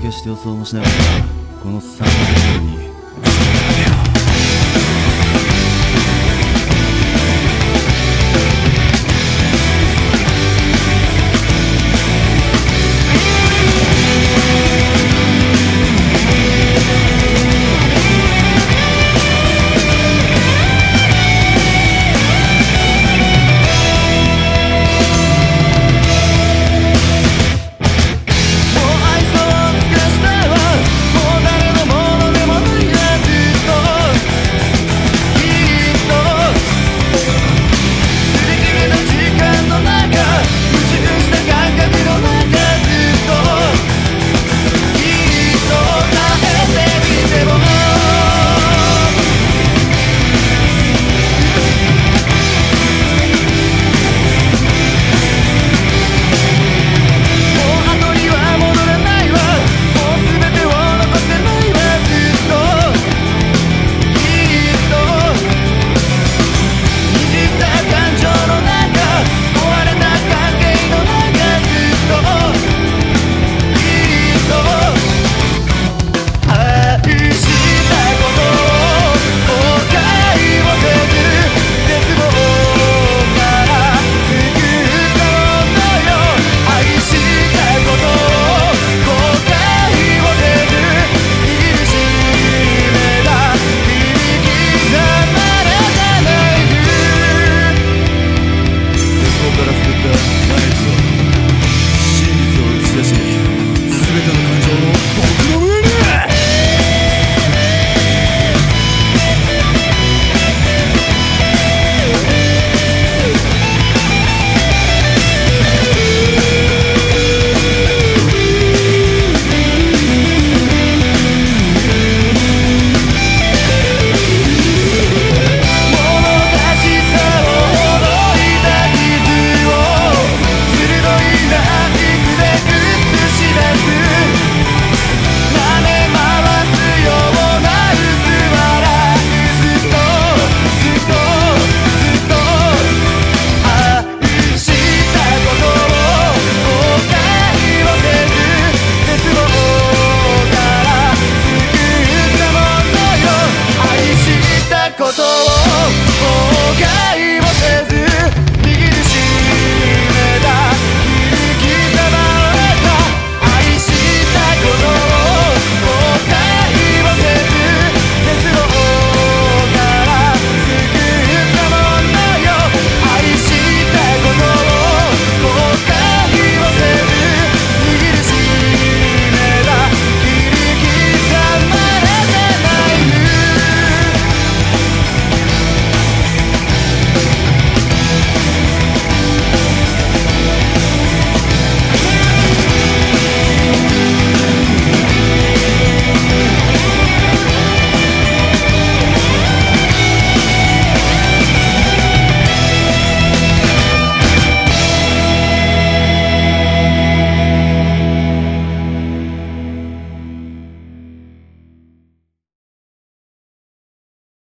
決して予想もしなかったこの3人に